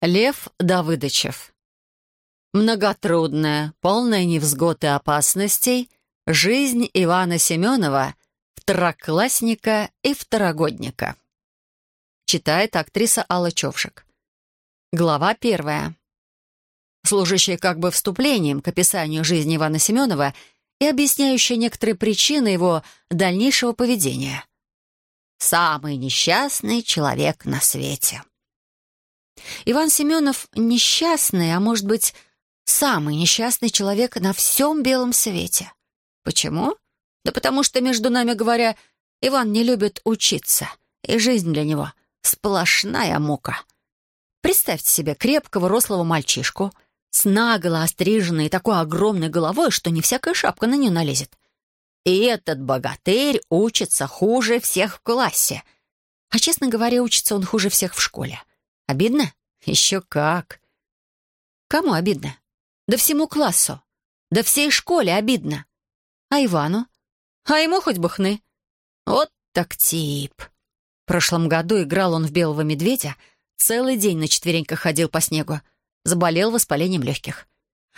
Лев Давыдычев. Многотрудная, полная невзгод и опасностей жизнь Ивана Семенова, второклассника и второгодника. Читает актриса Алла Човшик. Глава первая. Служащая как бы вступлением к описанию жизни Ивана Семенова и объясняющая некоторые причины его дальнейшего поведения. «Самый несчастный человек на свете». Иван Семенов несчастный, а может быть, самый несчастный человек на всем белом свете. Почему? Да потому что, между нами говоря, Иван не любит учиться, и жизнь для него сплошная мука. Представьте себе крепкого рослого мальчишку с наголо остриженной и такой огромной головой, что не всякая шапка на нее налезет. И этот богатырь учится хуже всех в классе. А, честно говоря, учится он хуже всех в школе. Обидно? Еще как. Кому обидно? Да всему классу. Да всей школе обидно. А Ивану? А ему хоть бы хны. Вот так тип. В прошлом году играл он в белого медведя, целый день на четвереньках ходил по снегу. Заболел воспалением легких.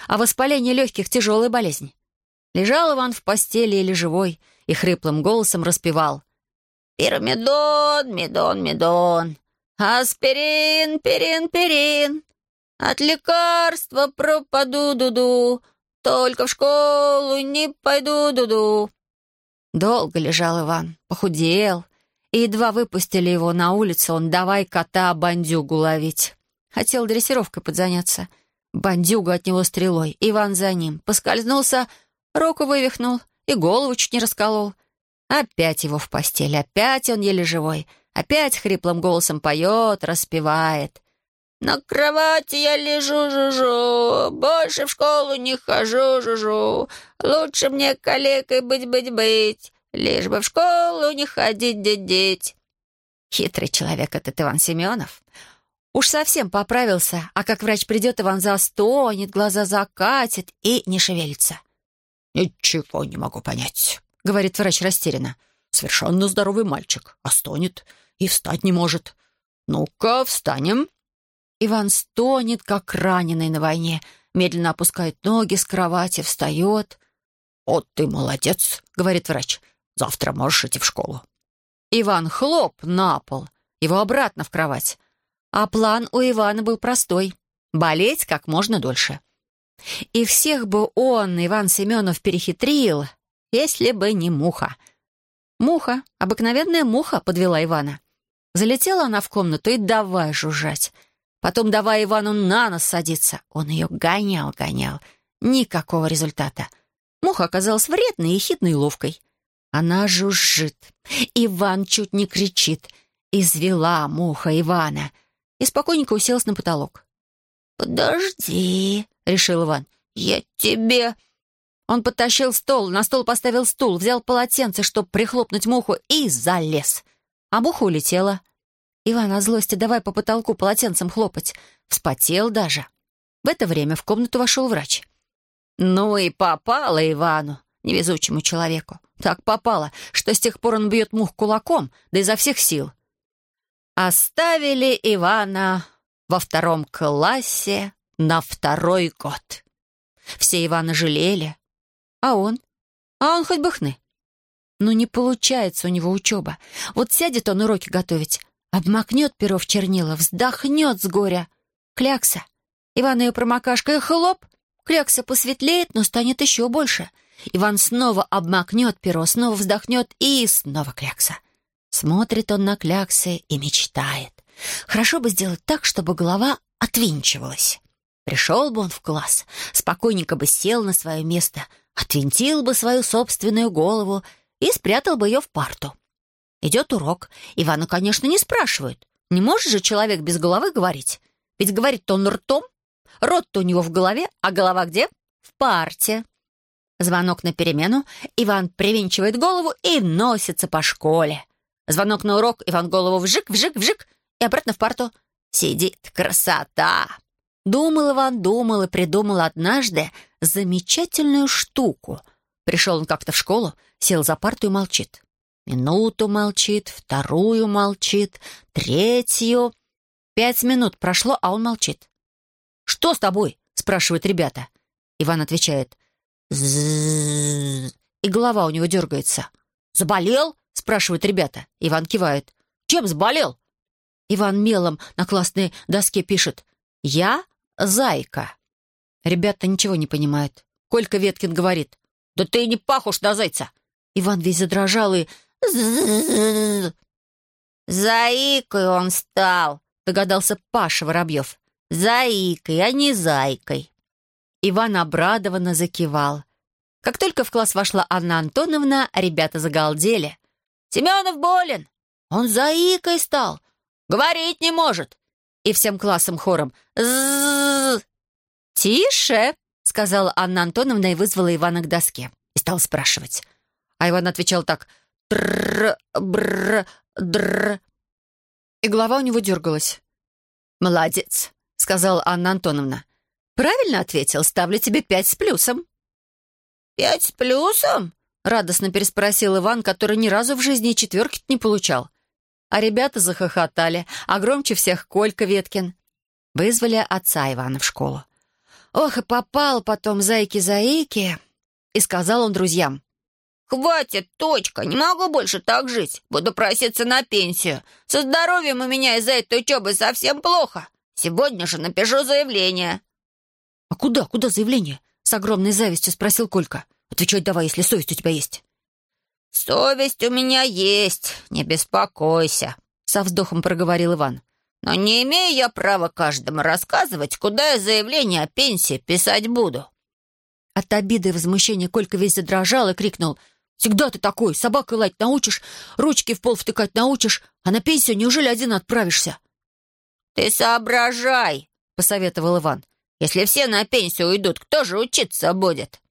А воспаление легких — тяжелая болезнь. Лежал Иван в постели или живой и хриплым голосом распевал. «Пирамидон, медон, медон, аспирин, пирин, пирин, от лекарства пропаду дуду, только в школу не пойду дуду. Долго лежал Иван, похудел, и едва выпустили его на улицу, он давай кота-бандюгу ловить. Хотел дрессировкой подзаняться. Бандюга от него стрелой, Иван за ним. Поскользнулся, руку вывихнул и голову чуть не расколол. Опять его в постель, опять он еле живой. Опять хриплым голосом поет, распевает. На кровати я лежу, жужу, больше в школу не хожу, жужу. Лучше мне калекой быть-быть-быть, лишь бы в школу не ходить деть. Хитрый человек этот Иван Семенов. Уж совсем поправился, а как врач придет, Иван застонет, глаза закатит и не шевелится. «Ничего не могу понять», — говорит врач растерянно. «Совершенно здоровый мальчик, а стонет и встать не может. Ну-ка, встанем». Иван стонет, как раненый на войне, медленно опускает ноги с кровати, встает. «Вот ты молодец», — говорит врач. «Завтра можешь идти в школу». Иван хлоп на пол, его обратно в кровать. А план у Ивана был простой — болеть как можно дольше. И всех бы он, Иван Семенов, перехитрил, если бы не муха. Муха, обыкновенная муха, подвела Ивана. Залетела она в комнату и давай жужжать — Потом давай Ивану на нос садиться. Он ее гонял, гонял. Никакого результата. Муха оказалась вредной, и ловкой. Она жужжит. Иван чуть не кричит. Извела муха Ивана. И спокойненько уселась на потолок. «Подожди», — решил Иван. «Я тебе...» Он подтащил стол, на стол поставил стул, взял полотенце, чтобы прихлопнуть муху, и залез. А муха улетела. Иван о злости давай по потолку полотенцем хлопать. Вспотел даже. В это время в комнату вошел врач. Ну и попало Ивану, невезучему человеку. Так попало, что с тех пор он бьет мух кулаком, да изо всех сил. Оставили Ивана во втором классе на второй год. Все Ивана жалели. А он? А он хоть бы хны. Ну, не получается у него учеба. Вот сядет он уроки готовить, Обмакнет перо в чернила, вздохнет с горя. Клякса. Иван ее промокашка и хлоп. Клякса посветлеет, но станет еще больше. Иван снова обмакнет перо, снова вздохнет и снова клякса. Смотрит он на кляксы и мечтает. Хорошо бы сделать так, чтобы голова отвинчивалась. Пришел бы он в класс, спокойненько бы сел на свое место, отвинтил бы свою собственную голову и спрятал бы ее в парту. Идет урок. Ивана, конечно, не спрашивают. Не может же человек без головы говорить? Ведь говорит-то он ртом. Рот-то у него в голове, а голова где? В парте. Звонок на перемену. Иван привинчивает голову и носится по школе. Звонок на урок. Иван голову вжик, вжик, вжик и обратно в парту. Сидит. Красота! Думал Иван, думал и придумал однажды замечательную штуку. Пришел он как-то в школу, сел за парту и молчит. Минуту молчит, вторую молчит, третью. Пять минут прошло, а он молчит. «Что с тобой?» — спрашивают ребята. Иван отвечает. И голова у него дергается. «Заболел?» — спрашивают ребята. Иван кивает. «Чем заболел?» Иван мелом на классной доске пишет. «Я зайка». Ребята ничего не понимают. Колька Веткин говорит. «Да ты не похож на зайца!» Иван весь задрожал и... «Заикой он стал», — догадался Паша Воробьев. «Заикой, а не зайкой». Иван обрадованно закивал. Как только в класс вошла Анна Антоновна, ребята загалдели. «Семенов болен! Он заикой стал! Говорить не может!» И всем классом хором «Тише!» — сказала Анна Антоновна и вызвала Ивана к доске. И стал спрашивать. А Иван отвечал так «Тр, бр, др». И голова у него дергалась. «Молодец», — сказала Анна Антоновна. «Правильно ответил. Ставлю тебе пять с плюсом». «Пять с плюсом?» — радостно переспросил Иван, который ни разу в жизни четверки не получал. А ребята захохотали, а громче всех Колька Веткин. Вызвали отца Ивана в школу. Ох, и попал потом зайки-заики. И сказал он друзьям. «Хватит, точка, не могу больше так жить. Буду проситься на пенсию. Со здоровьем у меня из-за этой учебы совсем плохо. Сегодня же напишу заявление». «А куда, куда заявление?» С огромной завистью спросил Колька. «Отвечай давай, если совесть у тебя есть». «Совесть у меня есть, не беспокойся», — со вздохом проговорил Иван. «Но не имею я права каждому рассказывать, куда я заявление о пенсии писать буду». От обиды и возмущения Колька весь задрожал и крикнул — Всегда ты такой. Собакой лать научишь, ручки в пол втыкать научишь, а на пенсию неужели один отправишься?» «Ты соображай», — посоветовал Иван. «Если все на пенсию уйдут, кто же учиться будет?»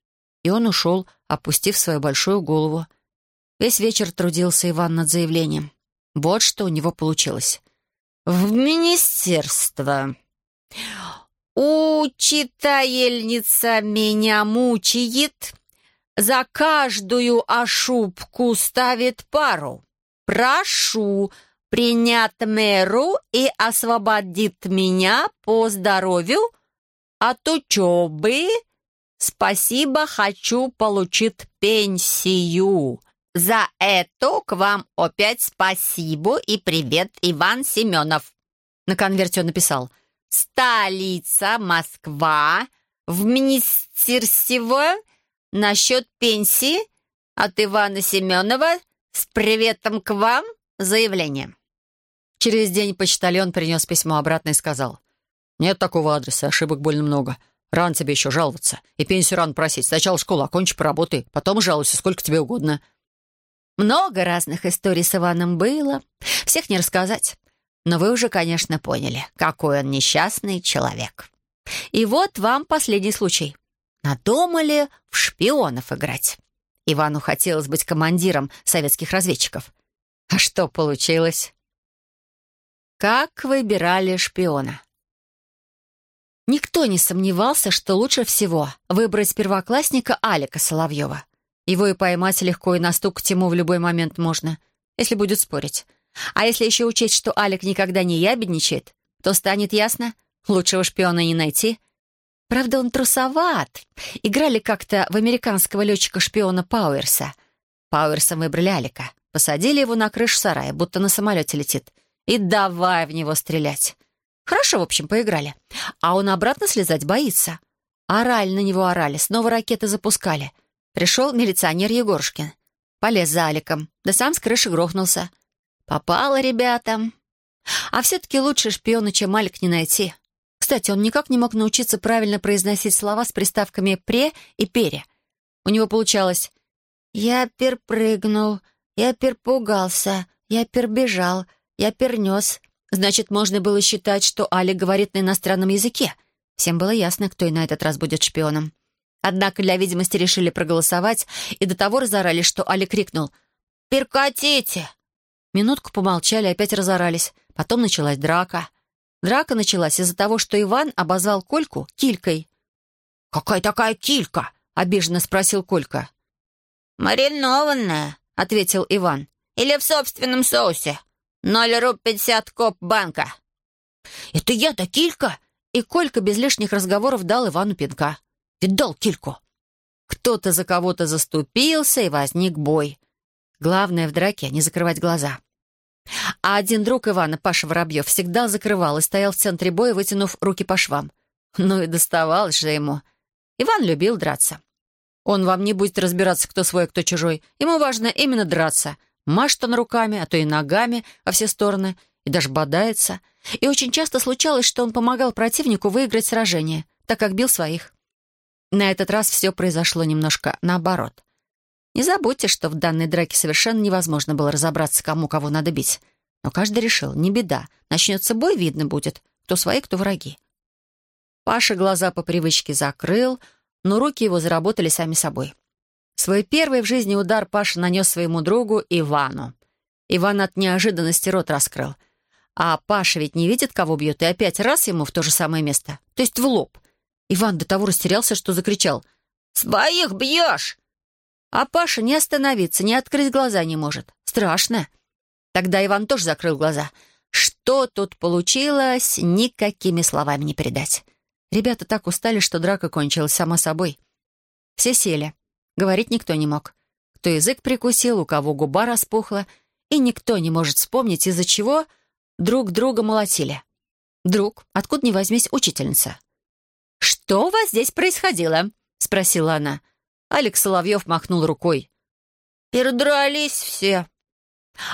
И он ушел, опустив свою большую голову. Весь вечер трудился Иван над заявлением. Вот что у него получилось. «В министерство. Учитательница меня мучает, за каждую ошибку ставит пару. Прошу принять меру и освободить меня по здоровью от учебы. Спасибо, хочу получить пенсию. За это к вам опять спасибо и привет, Иван Семенов. На конверте он написал «Столица Москва, в министерство Насчет пенсии от Ивана Семенова с приветом к вам заявление. Через день почтальон принес письмо обратно и сказал. «Нет такого адреса, ошибок больно много. Ран тебе еще жаловаться. И пенсию рано просить. Сначала школу окончи, поработай, потом жалуйся, сколько тебе угодно». Много разных историй с Иваном было. Всех не рассказать. Но вы уже, конечно, поняли, какой он несчастный человек. И вот вам последний случай. Надумали в шпионов играть. Ивану хотелось быть командиром советских разведчиков. А что получилось? Как выбирали шпиона? Никто не сомневался, что лучше всего выбрать первоклассника Алика Соловьева. Его и поймать легко, и настукать ему в любой момент можно, если будет спорить. А если еще учесть, что Алик никогда не ябедничает, то станет ясно, лучшего шпиона не найти — Правда, он трусоват. Играли как-то в американского летчика-шпиона Пауэрса. Пауэрсом выбрали Алика. Посадили его на крышу сарая, будто на самолете летит. И давай в него стрелять. Хорошо, в общем, поиграли. А он обратно слезать боится. Орали на него орали, снова ракеты запускали. Пришел милиционер Егорушкин. Полез за Аликом, да сам с крыши грохнулся. Попало ребятам. А все-таки лучше шпиона, чем Алик, не найти. Кстати, он никак не мог научиться правильно произносить слова с приставками «пре» и «пере». У него получалось «Я перепрыгнул», «Я перепугался», «Я перебежал», «Я пернес». Значит, можно было считать, что Али говорит на иностранном языке. Всем было ясно, кто и на этот раз будет шпионом. Однако для видимости решили проголосовать, и до того разорались, что Али крикнул «Перкатите!». Минутку помолчали, опять разорались. Потом началась драка. Драка началась из-за того, что Иван обозвал Кольку килькой. «Какая такая килька?» — обиженно спросил Колька. «Маринованная», — ответил Иван. «Или в собственном соусе. Ноль руб пятьдесят коп банка». это я-то Килька!» И Колька без лишних разговоров дал Ивану пинка. Ведь дал Кильку. Кто-то за кого-то заступился, и возник бой. Главное в драке — не закрывать глаза. А один друг Ивана, Паша Воробьев, всегда закрывал и стоял в центре боя, вытянув руки по швам. Ну и доставалось же ему. Иван любил драться. Он вам не будет разбираться, кто свой, а кто чужой. Ему важно именно драться. Машет он руками, а то и ногами во все стороны, и даже бодается. И очень часто случалось, что он помогал противнику выиграть сражение, так как бил своих. На этот раз все произошло немножко наоборот. Не забудьте, что в данной драке совершенно невозможно было разобраться, кому кого надо бить. Но каждый решил, не беда, начнется бой, видно будет, кто свои, кто враги. Паша глаза по привычке закрыл, но руки его заработали сами собой. Свой первый в жизни удар Паша нанес своему другу Ивану. Иван от неожиданности рот раскрыл. А Паша ведь не видит, кого бьет, и опять раз ему в то же самое место, то есть в лоб. Иван до того растерялся, что закричал «Своих бьешь!» А Паша не остановиться, не открыть глаза не может. Страшно. Тогда Иван тоже закрыл глаза. Что тут получилось, никакими словами не передать. Ребята так устали, что драка кончилась сама собой. Все сели. Говорить никто не мог. Кто язык прикусил, у кого губа распухла, и никто не может вспомнить, из-за чего друг друга молотили. Друг, откуда ни возьмись, учительница. «Что у вас здесь происходило?» — спросила она. Алекс Соловьев махнул рукой. «Передрались все».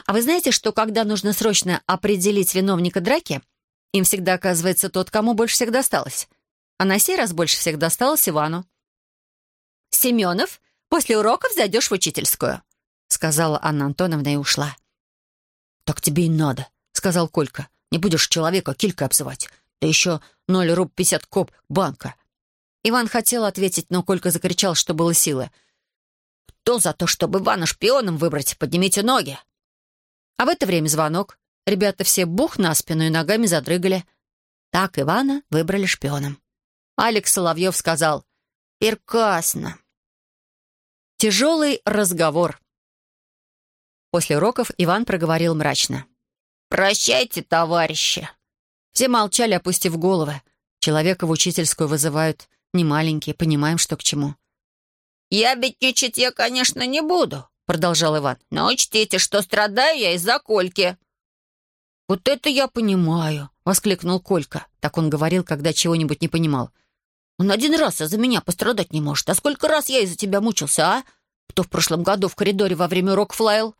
«А вы знаете, что когда нужно срочно определить виновника драки, им всегда оказывается тот, кому больше всех досталось? А на сей раз больше всех досталось Ивану». «Семенов, после уроков зайдешь в учительскую», — сказала Анна Антоновна и ушла. «Так тебе и надо», — сказал Колька. «Не будешь человека килькой обзывать. Да еще ноль руб пятьдесят коп банка. Иван хотел ответить, но Колька закричал, что было силы. «Кто за то, чтобы Ивана шпионом выбрать? Поднимите ноги!» А в это время звонок. Ребята все бух на спину и ногами задрыгали. Так Ивана выбрали шпионом. Алекс Соловьев сказал «Перкасно». Тяжелый разговор. После уроков Иван проговорил мрачно. «Прощайте, товарищи!» Все молчали, опустив головы. Человека в учительскую вызывают не маленькие, понимаем, что к чему». «Я бедничать я, конечно, не буду», — продолжал Иван. «Но учтите, что страдаю я из-за Кольки». «Вот это я понимаю», — воскликнул Колька. Так он говорил, когда чего-нибудь не понимал. «Он один раз из-за меня пострадать не может. А сколько раз я из-за тебя мучился, а? Кто в прошлом году в коридоре во время урок флайл?»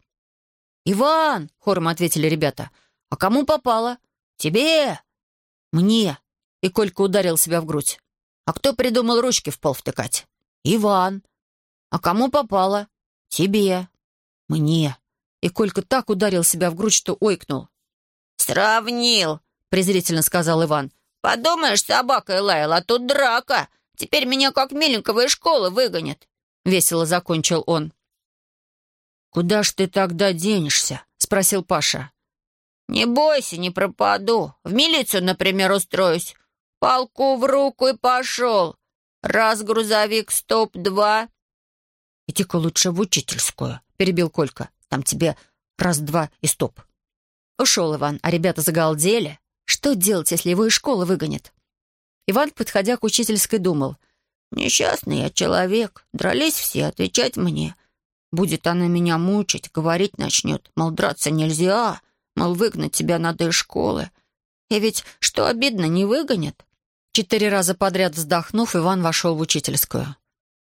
«Иван!» — хором ответили ребята. «А кому попало?» «Тебе!» «Мне!» — и Колька ударил себя в грудь. А кто придумал ручки в пол втыкать? Иван. А кому попало? Тебе. Мне. И Колька так ударил себя в грудь, что ойкнул. «Сравнил», — презрительно сказал Иван. «Подумаешь, собака и лаял, а тут драка. Теперь меня как миленького из школы выгонят». Весело закончил он. «Куда ж ты тогда денешься?» — спросил Паша. «Не бойся, не пропаду. В милицию, например, устроюсь. Палку в руку и пошел. Раз грузовик, стоп, два. «Иди-ка лучше в учительскую», — перебил Колька. «Там тебе раз-два и стоп». Ушел Иван, а ребята загалдели. Что делать, если его из школы выгонят? Иван, подходя к учительской, думал. «Несчастный я человек. Дрались все, отвечать мне. Будет она меня мучить, говорить начнет. Мол, драться нельзя. Мол, выгнать тебя надо из школы. И ведь, что обидно, не выгонят. Четыре раза подряд вздохнув, Иван вошел в учительскую.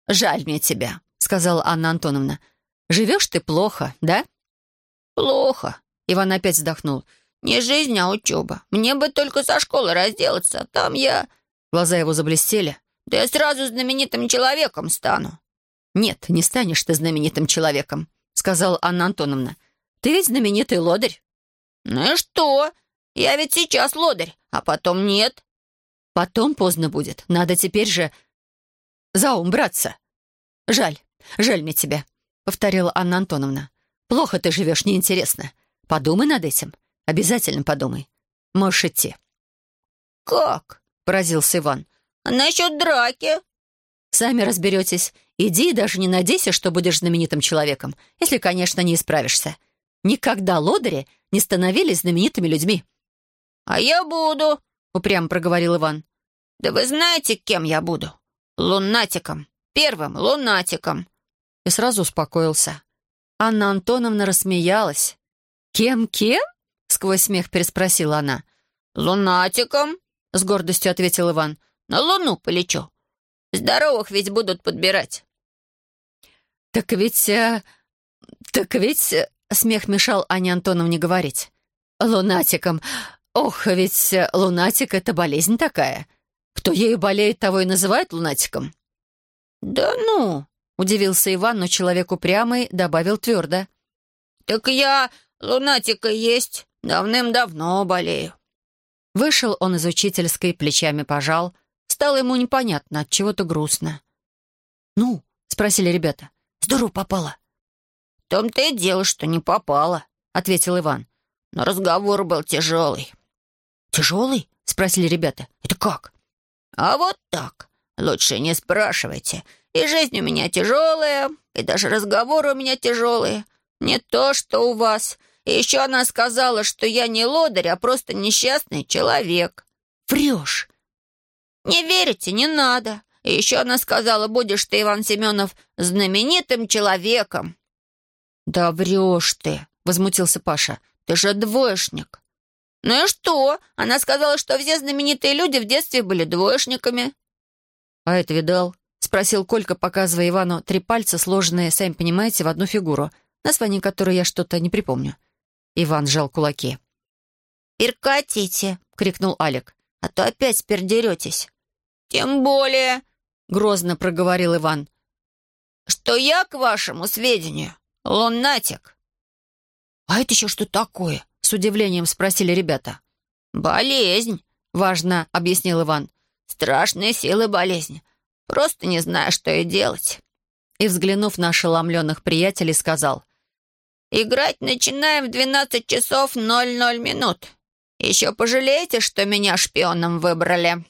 «Жаль мне тебя», — сказала Анна Антоновна. «Живешь ты плохо, да?» «Плохо», — Иван опять вздохнул. «Не жизнь, а учеба. Мне бы только со школы разделаться, а там я...» Глаза его заблестели. «Да я сразу знаменитым человеком стану». «Нет, не станешь ты знаменитым человеком», — сказала Анна Антоновна. «Ты ведь знаменитый лодырь». «Ну и что? Я ведь сейчас лодырь, а потом нет. Потом поздно будет. Надо теперь же за ум браться. Жаль, жаль мне тебя, — повторила Анна Антоновна. Плохо ты живешь, неинтересно. Подумай над этим. Обязательно подумай. Можешь идти. «Как?» — поразился Иван. «А насчет драки?» «Сами разберетесь. Иди и даже не надейся, что будешь знаменитым человеком, если, конечно, не исправишься. Никогда лодыри не становились знаменитыми людьми». «А я буду», — упрямо проговорил Иван. «Да вы знаете, кем я буду? Лунатиком. Первым лунатиком». И сразу успокоился. Анна Антоновна рассмеялась. «Кем-кем?» — сквозь смех переспросила она. «Лунатиком», — с гордостью ответил Иван. «На луну полечу. Здоровых ведь будут подбирать». «Так ведь... Э, так ведь...» э, — смех мешал Ане Антоновне говорить. «Лунатиком. Ох, ведь э, лунатик — это болезнь такая. Кто ею болеет, того и называют лунатиком». «Да ну!» — удивился Иван, но человек упрямый добавил твердо. «Так я лунатика есть. Давным-давно болею». Вышел он из учительской, плечами пожал. Стало ему непонятно, от чего-то грустно. «Ну?» — спросили ребята. «Здорово попало». «В том-то и дело, что не попало», — ответил Иван. «Но разговор был тяжелый». «Тяжелый?» — спросили ребята. «Это как?» «А вот так. Лучше не спрашивайте. И жизнь у меня тяжелая, и даже разговоры у меня тяжелые. Не то, что у вас. И еще она сказала, что я не лодырь, а просто несчастный человек. Врешь. Не верите, не надо. И еще она сказала, будешь ты, Иван Семенов, знаменитым человеком. Да врешь ты, возмутился Паша. Ты же двоечник. Ну и что? Она сказала, что все знаменитые люди в детстве были двоечниками. А это видал? — спросил Колька, показывая Ивану три пальца, сложенные, сами понимаете, в одну фигуру, название которой я что-то не припомню. Иван сжал кулаки. «Перкатите!» — крикнул Алик. «А то опять пердеретесь». «Тем более!» — грозно проговорил Иван. «Что я, к вашему сведению, лунатик». «А это еще что такое?» — с удивлением спросили ребята. «Болезнь», — важно объяснил Иван. «Страшные силы болезни. Просто не знаю, что и делать». И, взглянув на ошеломленных приятелей, сказал. «Играть начинаем в двенадцать часов ноль ноль минут. Еще пожалеете, что меня шпионом выбрали?»